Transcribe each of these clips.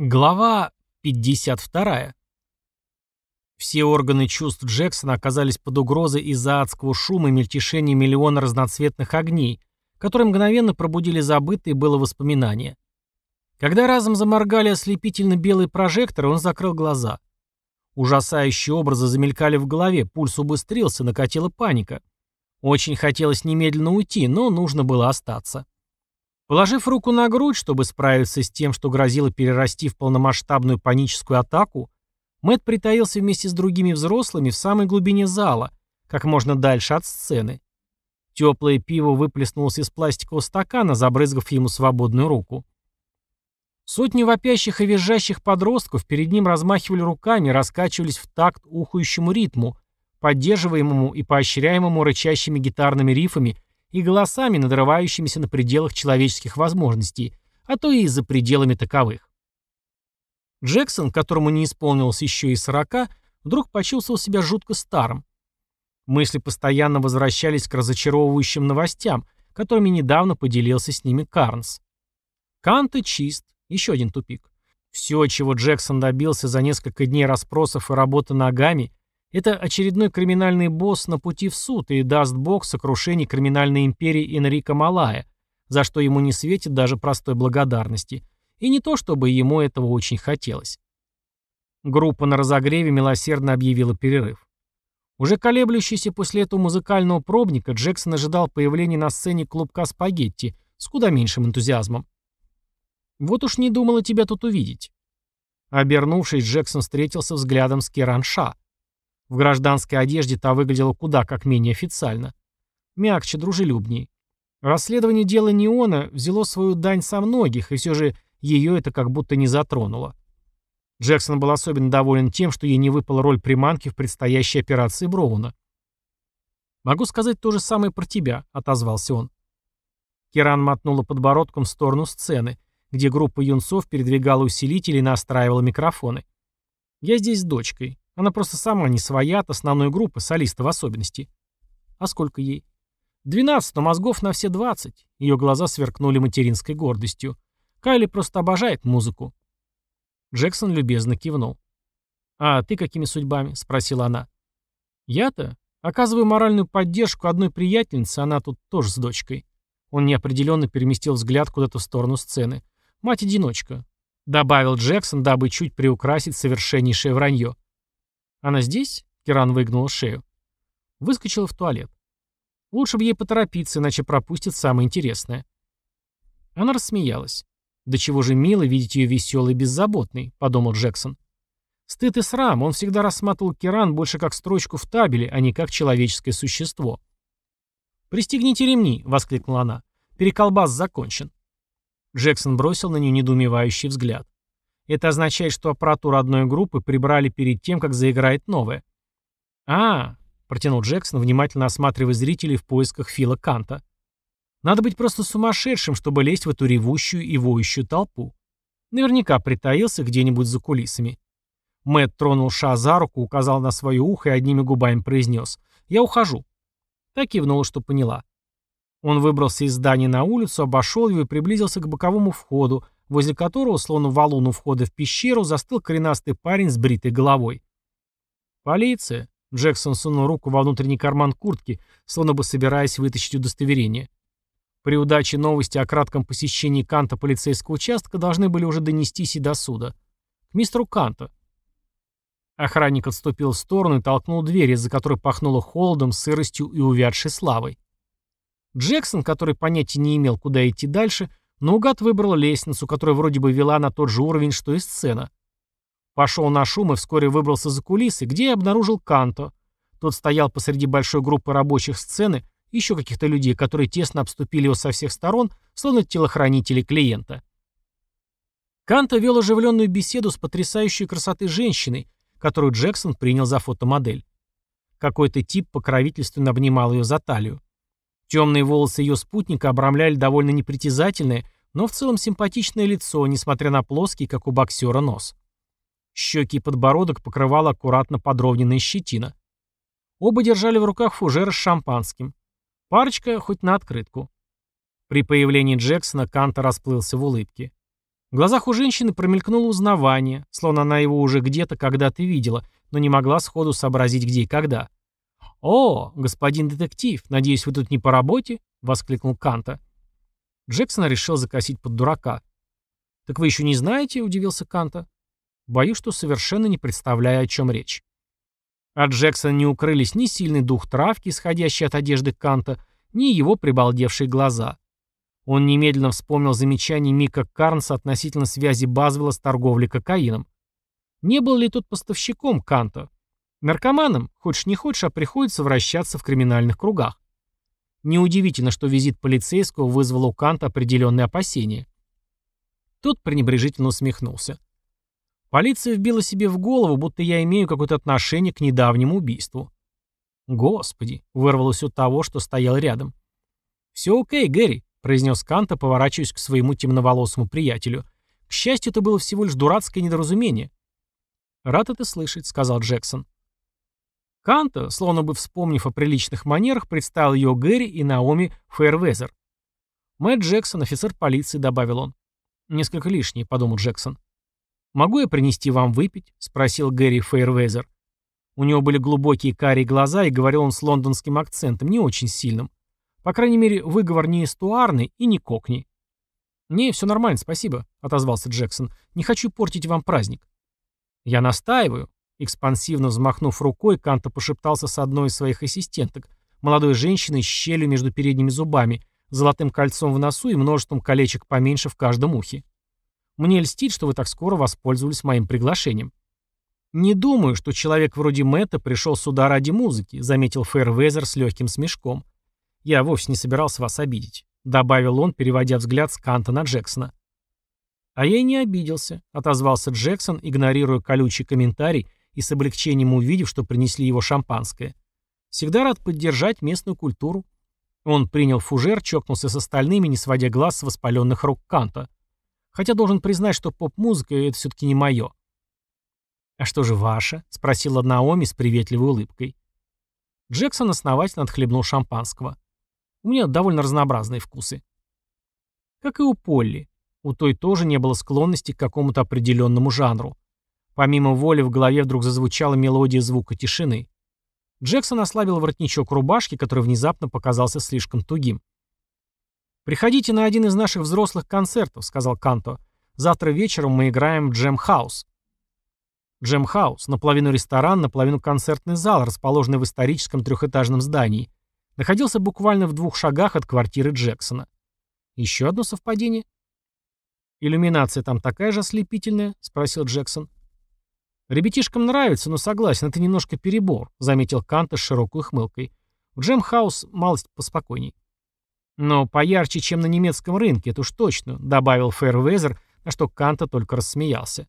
Глава 52. Все органы чувств Джексона оказались под угрозой из-за адского шума и мельтешения миллиона разноцветных огней, которые мгновенно пробудили забытые было воспоминания. Когда разом заморгали ослепительно белые прожекторы, он закрыл глаза. Ужасающие образы замелькали в голове, пульс убыстрился, накатила паника. Очень хотелось немедленно уйти, но нужно было остаться. Положив руку на грудь, чтобы справиться с тем, что грозило перерасти в полномасштабную паническую атаку, Мэтт притаился вместе с другими взрослыми в самой глубине зала, как можно дальше от сцены. Теплое пиво выплеснулось из пластикового стакана, забрызгав ему свободную руку. Сотни вопящих и визжащих подростков перед ним размахивали руками, раскачивались в такт ухающему ритму, поддерживаемому и поощряемому рычащими гитарными рифами и голосами, надрывающимися на пределах человеческих возможностей, а то и за пределами таковых. Джексон, которому не исполнилось еще и сорока, вдруг почувствовал себя жутко старым. Мысли постоянно возвращались к разочаровывающим новостям, которыми недавно поделился с ними Карнс. Канта чист, еще один тупик. Все, чего Джексон добился за несколько дней расспросов и работы ногами, это очередной криминальный босс на пути в суд и даст бог сокрушение криминальной империи Энрика Малая, за что ему не светит даже простой благодарности. И не то, чтобы ему этого очень хотелось. Группа на разогреве милосердно объявила перерыв. Уже колеблющийся после этого музыкального пробника, Джексон ожидал появления на сцене клубка спагетти с куда меньшим энтузиазмом. «Вот уж не думала тебя тут увидеть». Обернувшись, Джексон встретился взглядом с Керанша. В гражданской одежде та выглядела куда как менее официально. Мягче, дружелюбнее. Расследование дела Неона взяло свою дань со многих, и все же ее это как будто не затронуло. Джексон был особенно доволен тем, что ей не выпала роль приманки в предстоящей операции Броуна. «Могу сказать то же самое про тебя», — отозвался он. Керан мотнула подбородком в сторону сцены, где группа юнцов передвигала усилители и настраивала микрофоны. «Я здесь с дочкой. Она просто сама не своя от основной группы, солиста в особенности. А сколько ей? Двенадцать, но мозгов на все двадцать. Ее глаза сверкнули материнской гордостью. Кайли просто обожает музыку. Джексон любезно кивнул. «А ты какими судьбами?» — спросила она. «Я-то? Оказываю моральную поддержку одной приятельнице, она тут тоже с дочкой». Он неопределенно переместил взгляд куда-то в сторону сцены. «Мать-одиночка», — добавил Джексон, дабы чуть приукрасить совершеннейшее вранье. «Она здесь?» — Киран выгнул шею. Выскочила в туалет. Лучше бы ей поторопиться, иначе пропустит самое интересное. Она рассмеялась. «Да чего же мило видеть ее веселой и беззаботной», — подумал Джексон. Стыд и срам, он всегда рассматривал Киран больше как строчку в табеле, а не как человеческое существо. «Пристегните ремни», — воскликнула она. «Переколбас закончен». Джексон бросил на нее недоумевающий взгляд. Это означает, что аппаратуру одной группы прибрали перед тем, как заиграет новая. а, протянул Джексон, внимательно осматривая зрителей в поисках Фила Канта. «Надо быть просто сумасшедшим, чтобы лезть в эту ревущую и воющую толпу. Наверняка притаился где-нибудь за кулисами». Мэтт тронул Ша за руку, указал на свое ухо и одними губами произнес «Я ухожу». Так кивнула, что поняла. Он выбрался из здания на улицу, обошел его и приблизился к боковому входу, возле которого, словно валун у входа в пещеру, застыл коренастый парень с бритой головой. «Полиция!» — Джексон сунул руку во внутренний карман куртки, словно бы собираясь вытащить удостоверение. При удаче новости о кратком посещении Канта полицейского участка должны были уже донестись и до суда. К мистеру Канта. Охранник отступил в сторону и толкнул дверь, из-за которой пахнуло холодом, сыростью и увядшей славой. Джексон, который понятия не имел, куда идти дальше, Наугад выбрал лестницу, которая вроде бы вела на тот же уровень, что и сцена. Пошел на шум и вскоре выбрался за кулисы, где и обнаружил Канто. Тот стоял посреди большой группы рабочих сцены, еще каких-то людей, которые тесно обступили его со всех сторон, словно телохранители клиента. Канто вел оживленную беседу с потрясающей красоты женщиной, которую Джексон принял за фотомодель. Какой-то тип покровительственно обнимал ее за талию. Темные волосы ее спутника обрамляли довольно непритязательное, но в целом симпатичное лицо, несмотря на плоский, как у боксера, нос. Щеки и подбородок покрывала аккуратно подровненная щетина. Оба держали в руках фужер с шампанским. Парочка хоть на открытку. При появлении Джексона Канта расплылся в улыбке. В глазах у женщины промелькнуло узнавание, словно она его уже где-то когда-то видела, но не могла сходу сообразить, где и когда. «О, господин детектив, надеюсь, вы тут не по работе?» — воскликнул Канта. Джексон решил закосить под дурака. «Так вы еще не знаете?» — удивился Канта. «Боюсь, что совершенно не представляю, о чем речь». От Джексона не укрылись ни сильный дух травки, исходящий от одежды Канта, ни его прибалдевшие глаза. Он немедленно вспомнил замечание Мика Карнса относительно связи Базвелла с торговлей кокаином. Не был ли тот поставщиком Канта? Наркоманом, хочешь не хочешь, а приходится вращаться в криминальных кругах. Неудивительно, что визит полицейского вызвал у Канта определенные опасения. Тот пренебрежительно усмехнулся. Полиция вбила себе в голову, будто я имею какое-то отношение к недавнему убийству. Господи, вырвалось у того, что стоял рядом. «Все окей, Гэри», — произнес Канта, поворачиваясь к своему темноволосому приятелю. «К счастью, это было всего лишь дурацкое недоразумение». «Рад это слышать», — сказал Джексон. Канта, словно бы вспомнив о приличных манерах, представил ее Гэри и Наоми Фейервезер. «Мэтт Джексон, офицер полиции», — добавил он. «Несколько лишнее», — подумал Джексон. «Могу я принести вам выпить?» — спросил Гэри Фейервезер. У него были глубокие карие глаза, и говорил он с лондонским акцентом, не очень сильным. По крайней мере, выговор не эстуарный и не кокни. «Не, все нормально, спасибо», — отозвался Джексон. «Не хочу портить вам праздник». «Я настаиваю». Экспансивно взмахнув рукой, Канта пошептался с одной из своих ассистенток, молодой женщиной с щелью между передними зубами, золотым кольцом в носу и множеством колечек поменьше в каждом ухе. «Мне льстит, что вы так скоро воспользовались моим приглашением». «Не думаю, что человек вроде Мэтта пришел сюда ради музыки», заметил Фэрвезер с легким смешком. «Я вовсе не собирался вас обидеть», — добавил он, переводя взгляд с Канта на Джексона. «А я и не обиделся», — отозвался Джексон, игнорируя колючий комментарий и с облегчением увидев, что принесли его шампанское. «Всегда рад поддержать местную культуру». Он принял фужер, чокнулся с остальными, не сводя глаз с воспаленных рук Канта. Хотя должен признать, что поп-музыка — это все-таки не мое. «А что же ваше?» — спросила Наоми с приветливой улыбкой. Джексон основательно отхлебнул шампанского. У меня довольно разнообразные вкусы. Как и у Полли. У той тоже не было склонности к какому-то определенному жанру. Помимо воли в голове вдруг зазвучала мелодия звука тишины. Джексон ослабил воротничок рубашки, который внезапно показался слишком тугим. «Приходите на один из наших взрослых концертов», — сказал Канто. «Завтра вечером мы играем в Джем-хаус». Джем-хаус — наполовину ресторан, наполовину концертный зал, расположенный в историческом трехэтажном здании находился буквально в двух шагах от квартиры Джексона. Еще одно совпадение? «Иллюминация там такая же ослепительная?» — спросил Джексон. «Ребятишкам нравится, но согласен, это немножко перебор», — заметил Канта с широкой хмылкой. «В Джемхаус малость поспокойней». «Но поярче, чем на немецком рынке, это уж точно», — добавил Фэрвезер, на что Канта только рассмеялся.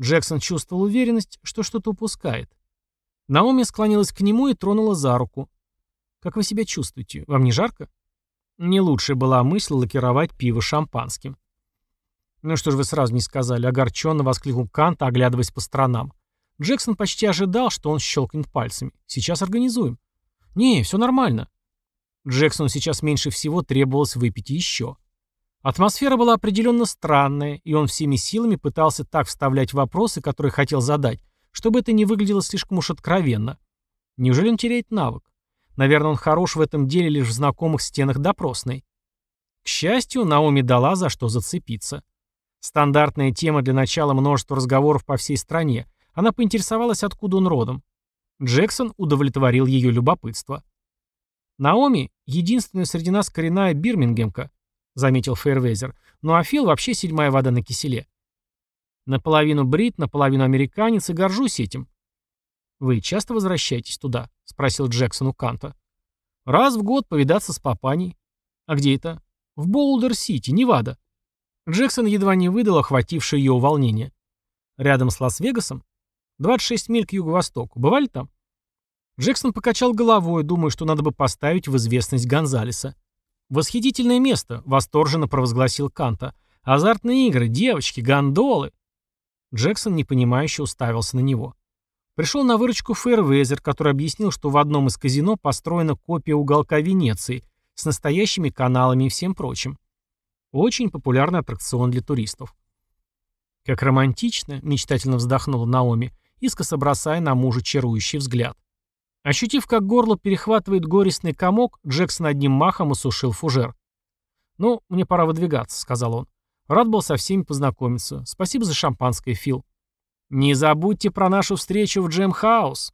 Джексон чувствовал уверенность, что что-то упускает. Наоми склонилась к нему и тронула за руку. «Как вы себя чувствуете? Вам не жарко?» Не лучшая была мысль лакировать пиво шампанским. «Ну что ж вы сразу не сказали?» — огорченно воскликнул Кант, оглядываясь по сторонам. Джексон почти ожидал, что он щелкнет пальцами. «Сейчас организуем». «Не, все нормально». Джексону сейчас меньше всего требовалось выпить еще. Атмосфера была определенно странная, и он всеми силами пытался так вставлять вопросы, которые хотел задать, чтобы это не выглядело слишком уж откровенно. Неужели он теряет навык? Наверное, он хорош в этом деле лишь в знакомых стенах допросной. К счастью, Наоми дала за что зацепиться. Стандартная тема для начала множества разговоров по всей стране. Она поинтересовалась, откуда он родом. Джексон удовлетворил ее любопытство. «Наоми — единственная среди нас коренная бирмингемка», — заметил Фейервезер. «Ну а Фил вообще седьмая вода на киселе». «Наполовину брит, наполовину американец, и горжусь этим. «Вы часто возвращаетесь туда?» — спросил Джексон у Канта. «Раз в год повидаться с папаней». «А где это?» «В Боулдер-Сити, Невада». Джексон едва не выдал охватившее ее волнение. «Рядом с Лас-Вегасом?» «26 миль к юго-востоку. Бывали там?» Джексон покачал головой, думая, что надо бы поставить в известность Гонзалеса. «Восхитительное место», — восторженно провозгласил Канта. «Азартные игры, девочки, гондолы». Джексон непонимающе уставился на него. Пришел на выручку Фэрвезер, который объяснил, что в одном из казино построена копия уголка Венеции с настоящими каналами и всем прочим. Очень популярный аттракцион для туристов. Как романтично, мечтательно вздохнула Наоми, искоса бросая на мужа чарующий взгляд. Ощутив, как горло перехватывает горестный комок, Джексон одним махом осушил фужер. «Ну, мне пора выдвигаться», — сказал он. «Рад был со всеми познакомиться. Спасибо за шампанское, Фил». «Не забудьте про нашу встречу в Джем-хаус»,